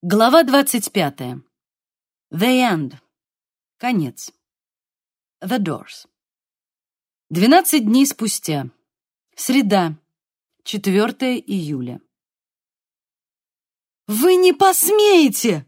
Глава 25. The End. Конец. The Doors. 12 дней спустя. Среда. 4 июля. «Вы не посмеете!»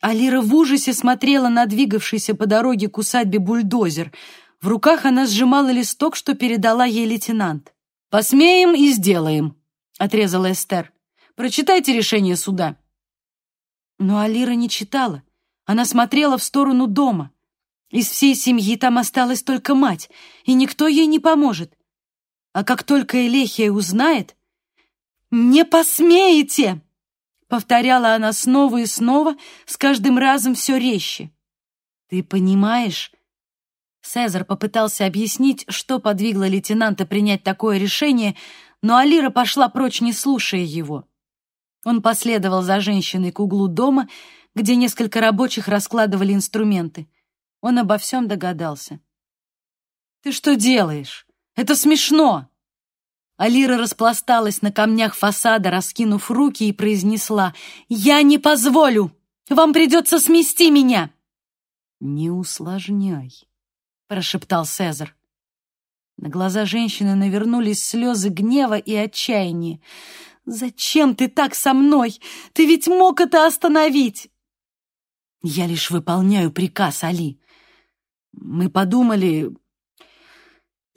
Алира в ужасе смотрела на двигавшийся по дороге к усадьбе бульдозер. В руках она сжимала листок, что передала ей лейтенант. «Посмеем и сделаем», — отрезала Эстер. «Прочитайте решение суда». Но Алира не читала. Она смотрела в сторону дома. Из всей семьи там осталась только мать, и никто ей не поможет. А как только Элехия узнает... «Не посмеете!» — повторяла она снова и снова, с каждым разом все резче. «Ты понимаешь...» Цезарь попытался объяснить, что подвигло лейтенанта принять такое решение, но Алира пошла прочь, не слушая его. Он последовал за женщиной к углу дома, где несколько рабочих раскладывали инструменты. Он обо всем догадался. «Ты что делаешь? Это смешно!» Алира распласталась на камнях фасада, раскинув руки, и произнесла «Я не позволю! Вам придется смести меня!» «Не усложняй», — прошептал Цезарь. На глаза женщины навернулись слезы гнева и отчаяния. «Зачем ты так со мной? Ты ведь мог это остановить!» «Я лишь выполняю приказ, Али. Мы подумали...»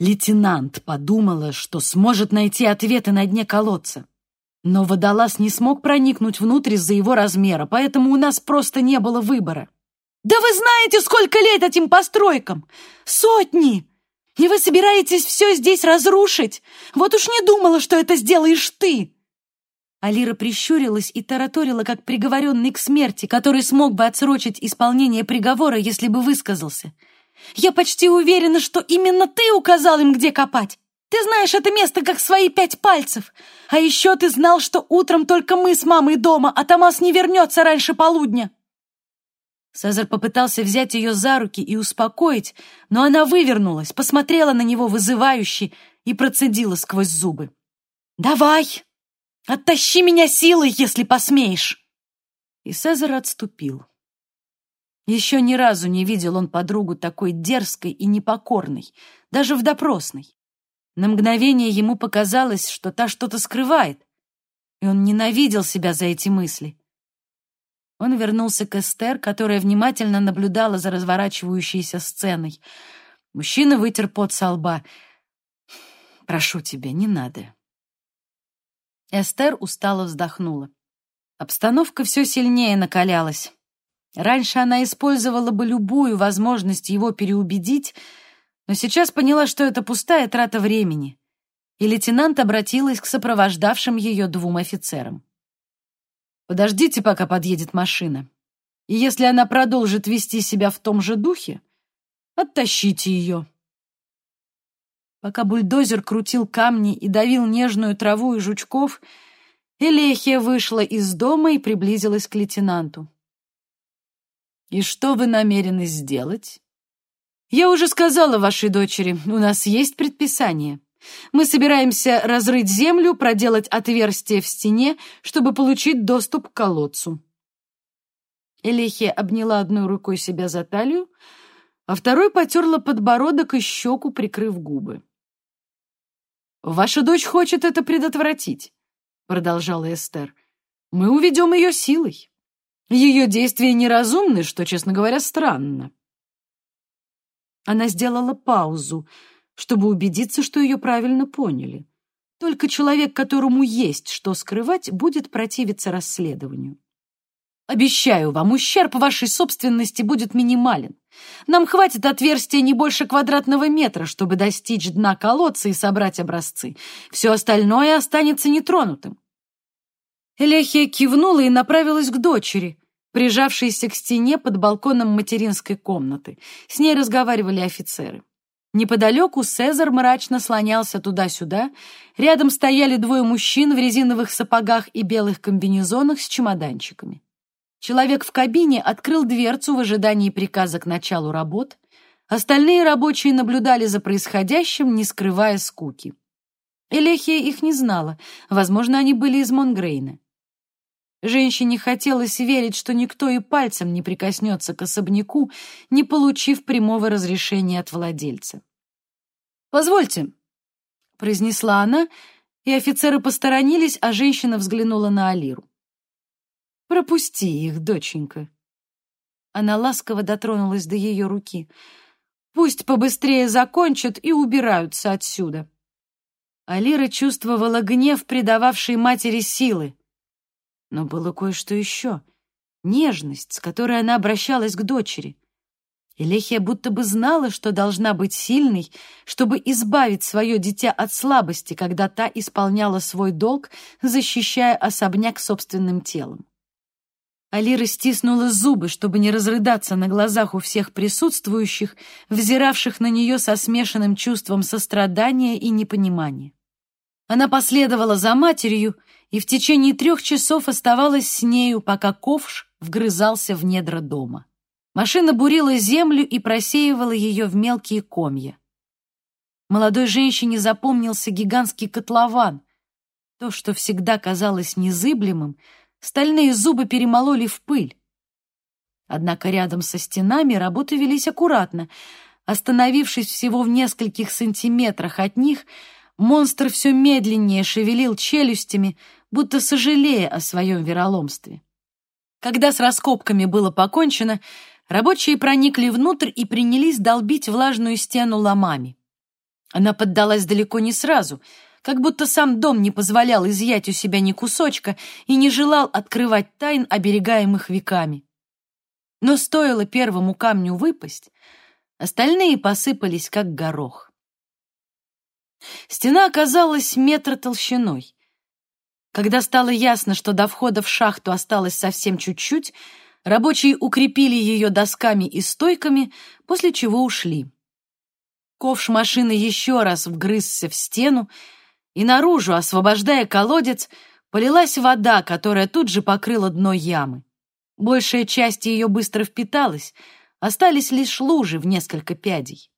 Лейтенант подумала, что сможет найти ответы на дне колодца. Но водолаз не смог проникнуть внутрь из-за его размера, поэтому у нас просто не было выбора. «Да вы знаете, сколько лет этим постройкам! Сотни! И вы собираетесь все здесь разрушить? Вот уж не думала, что это сделаешь ты!» Алира прищурилась и тараторила, как приговоренный к смерти, который смог бы отсрочить исполнение приговора, если бы высказался. «Я почти уверена, что именно ты указал им, где копать. Ты знаешь это место, как свои пять пальцев. А еще ты знал, что утром только мы с мамой дома, а Томас не вернется раньше полудня». Цезарь попытался взять ее за руки и успокоить, но она вывернулась, посмотрела на него вызывающе и процедила сквозь зубы. «Давай!» Оттащи меня силой, если посмеешь!» И Цезарь отступил. Еще ни разу не видел он подругу такой дерзкой и непокорной, даже в допросной. На мгновение ему показалось, что та что-то скрывает, и он ненавидел себя за эти мысли. Он вернулся к Эстер, которая внимательно наблюдала за разворачивающейся сценой. Мужчина вытер пот со лба. «Прошу тебя, не надо. Эстер устало вздохнула. Обстановка все сильнее накалялась. Раньше она использовала бы любую возможность его переубедить, но сейчас поняла, что это пустая трата времени, и лейтенант обратилась к сопровождавшим ее двум офицерам. «Подождите, пока подъедет машина, и если она продолжит вести себя в том же духе, оттащите ее». Пока бульдозер крутил камни и давил нежную траву и жучков, Элехия вышла из дома и приблизилась к лейтенанту. «И что вы намерены сделать?» «Я уже сказала вашей дочери, у нас есть предписание. Мы собираемся разрыть землю, проделать отверстие в стене, чтобы получить доступ к колодцу». Элехия обняла одной рукой себя за талию, а второй потерла подбородок и щеку, прикрыв губы. «Ваша дочь хочет это предотвратить», — продолжала Эстер. «Мы уведем ее силой. Ее действия неразумны, что, честно говоря, странно». Она сделала паузу, чтобы убедиться, что ее правильно поняли. Только человек, которому есть что скрывать, будет противиться расследованию. Обещаю вам, ущерб вашей собственности будет минимален. Нам хватит отверстия не больше квадратного метра, чтобы достичь дна колодца и собрать образцы. Все остальное останется нетронутым. Элехия кивнула и направилась к дочери, прижавшейся к стене под балконом материнской комнаты. С ней разговаривали офицеры. Неподалеку Цезарь мрачно слонялся туда-сюда. Рядом стояли двое мужчин в резиновых сапогах и белых комбинезонах с чемоданчиками. Человек в кабине открыл дверцу в ожидании приказа к началу работ. Остальные рабочие наблюдали за происходящим, не скрывая скуки. Элехия их не знала. Возможно, они были из Монгрейна. Женщине хотелось верить, что никто и пальцем не прикоснется к особняку, не получив прямого разрешения от владельца. «Позвольте», — произнесла она, и офицеры посторонились, а женщина взглянула на Алиру. «Пропусти их, доченька». Она ласково дотронулась до ее руки. «Пусть побыстрее закончат и убираются отсюда». Алира чувствовала гнев, придававший матери силы. Но было кое-что еще — нежность, с которой она обращалась к дочери. Элехия будто бы знала, что должна быть сильной, чтобы избавить свое дитя от слабости, когда та исполняла свой долг, защищая особняк собственным телом. Алира стиснула зубы, чтобы не разрыдаться на глазах у всех присутствующих, взиравших на нее со смешанным чувством сострадания и непонимания. Она последовала за матерью и в течение трех часов оставалась с нею, пока ковш вгрызался в недра дома. Машина бурила землю и просеивала ее в мелкие комья. Молодой женщине запомнился гигантский котлован. То, что всегда казалось незыблемым, стальные зубы перемололи в пыль. Однако рядом со стенами работы велись аккуратно. Остановившись всего в нескольких сантиметрах от них, монстр все медленнее шевелил челюстями, будто сожалея о своем вероломстве. Когда с раскопками было покончено, Рабочие проникли внутрь и принялись долбить влажную стену ломами. Она поддалась далеко не сразу, как будто сам дом не позволял изъять у себя ни кусочка и не желал открывать тайн, оберегаемых веками. Но стоило первому камню выпасть, остальные посыпались, как горох. Стена оказалась метра толщиной. Когда стало ясно, что до входа в шахту осталось совсем чуть-чуть, Рабочие укрепили ее досками и стойками, после чего ушли. Ковш машины еще раз вгрызся в стену, и наружу, освобождая колодец, полилась вода, которая тут же покрыла дно ямы. Большая часть ее быстро впиталась, остались лишь лужи в несколько пядей.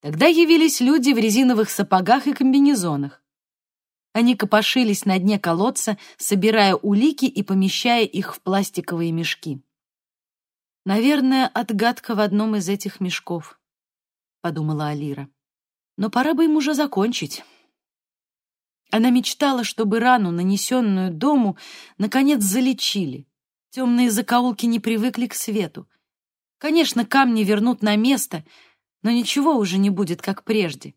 Тогда явились люди в резиновых сапогах и комбинезонах. Они копошились на дне колодца, собирая улики и помещая их в пластиковые мешки. Наверное, отгадка в одном из этих мешков, подумала Алира. Но пора бы им уже закончить. Она мечтала, чтобы рану, нанесенную дому, наконец залечили. Темные закоулки не привыкли к свету. Конечно, камни вернут на место, но ничего уже не будет, как прежде.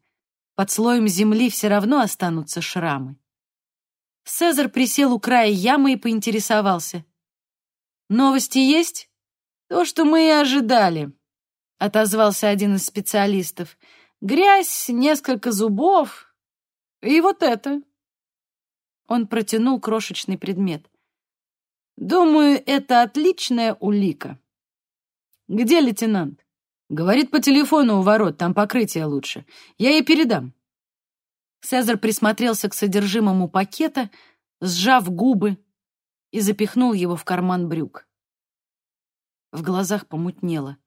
Под слоем земли все равно останутся шрамы. Цезарь присел у края ямы и поинтересовался. «Новости есть?» «То, что мы и ожидали», — отозвался один из специалистов. «Грязь, несколько зубов и вот это». Он протянул крошечный предмет. «Думаю, это отличная улика». «Где лейтенант?» «Говорит по телефону у ворот, там покрытие лучше. Я ей передам». Цезарь присмотрелся к содержимому пакета, сжав губы и запихнул его в карман брюк. В глазах помутнело.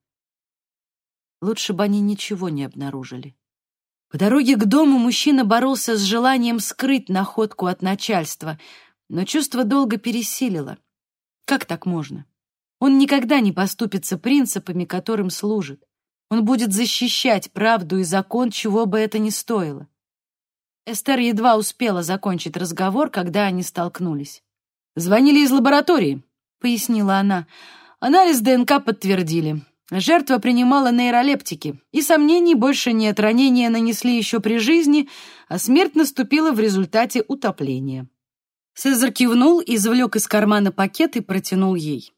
Лучше бы они ничего не обнаружили. По дороге к дому мужчина боролся с желанием скрыть находку от начальства, но чувство долго пересилило. Как так можно? Он никогда не поступится принципами, которым служит. Он будет защищать правду и закон, чего бы это ни стоило. Эстер едва успела закончить разговор, когда они столкнулись. «Звонили из лаборатории», — пояснила она. Анализ ДНК подтвердили. Жертва принимала нейролептики, и сомнений больше нет, ранения нанесли еще при жизни, а смерть наступила в результате утопления. Цезарь кивнул, извлек из кармана пакет и протянул ей.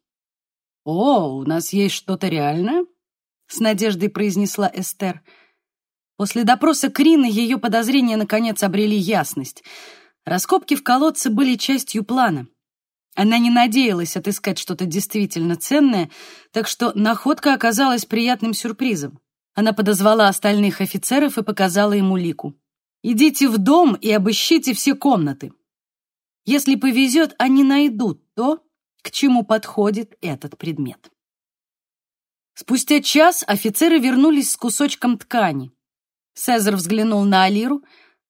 «О, у нас есть что-то реальное?» — с надеждой произнесла Эстер. После допроса Крины ее подозрения наконец обрели ясность. Раскопки в колодце были частью плана — она не надеялась отыскать что-то действительно ценное, так что находка оказалась приятным сюрпризом. Она подозвала остальных офицеров и показала ему лику. «Идите в дом и обыщите все комнаты. Если повезет, они найдут то, к чему подходит этот предмет». Спустя час офицеры вернулись с кусочком ткани. Цезарь взглянул на Алиру.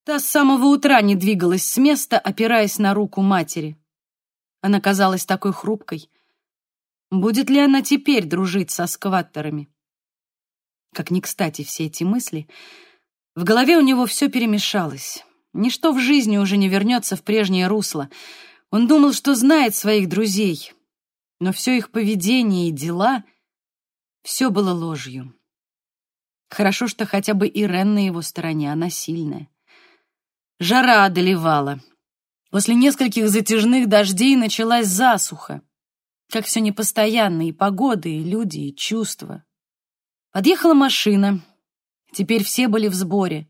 Та с самого утра не двигалась с места, опираясь на руку матери. Она казалась такой хрупкой. Будет ли она теперь дружить со скваттерами? Как ни кстати все эти мысли. В голове у него все перемешалось. Ничто в жизни уже не вернется в прежнее русло. Он думал, что знает своих друзей, но все их поведение и дела — все было ложью. Хорошо, что хотя бы Ирен на его стороне, она сильная. Жара одолевала. После нескольких затяжных дождей началась засуха. Как все непостоянно, и погода, и люди, и чувства. Подъехала машина. Теперь все были в сборе.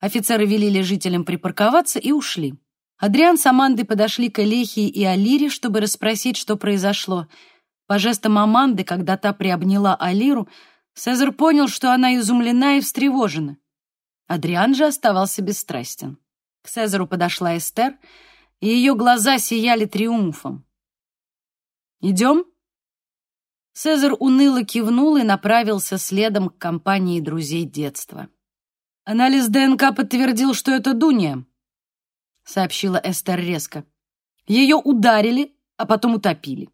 Офицеры велели жителям припарковаться и ушли. Адриан с Амандой подошли к Элехии и Алире, чтобы расспросить, что произошло. По жестам Аманды, когда та приобняла Алиру, Цезарь понял, что она изумлена и встревожена. Адриан же оставался бесстрастен. К Цезару подошла Эстер, и ее глаза сияли триумфом. «Идем?» Цезарь уныло кивнул и направился следом к компании друзей детства. «Анализ ДНК подтвердил, что это Дуния», — сообщила Эстер резко. «Ее ударили, а потом утопили.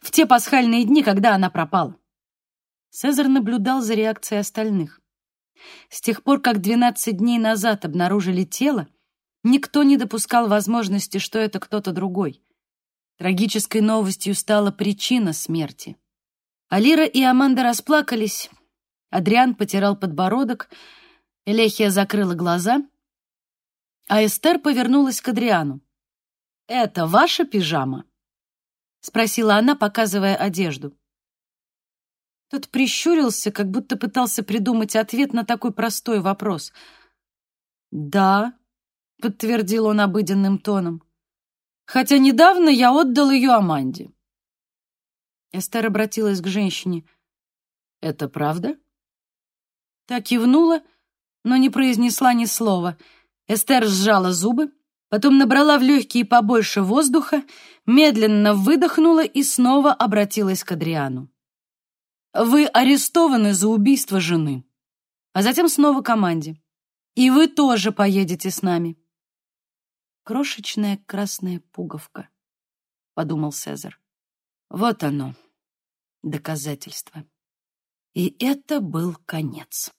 В те пасхальные дни, когда она пропала». Цезарь наблюдал за реакцией остальных. С тех пор, как 12 дней назад обнаружили тело, никто не допускал возможности, что это кто-то другой. Трагической новостью стала причина смерти. Алира и Аманда расплакались. Адриан потирал подбородок, Элехия закрыла глаза, а Эстер повернулась к Адриану. «Это ваша пижама?» — спросила она, показывая одежду. Тот прищурился, как будто пытался придумать ответ на такой простой вопрос. «Да», — подтвердил он обыденным тоном хотя недавно я отдал ее Аманде. Эстер обратилась к женщине. «Это правда?» Та кивнула, но не произнесла ни слова. Эстер сжала зубы, потом набрала в легкие побольше воздуха, медленно выдохнула и снова обратилась к Адриану. «Вы арестованы за убийство жены». А затем снова команде. «И вы тоже поедете с нами» крошечная красная пуговка, — подумал Цезарь. Вот оно, доказательство. И это был конец.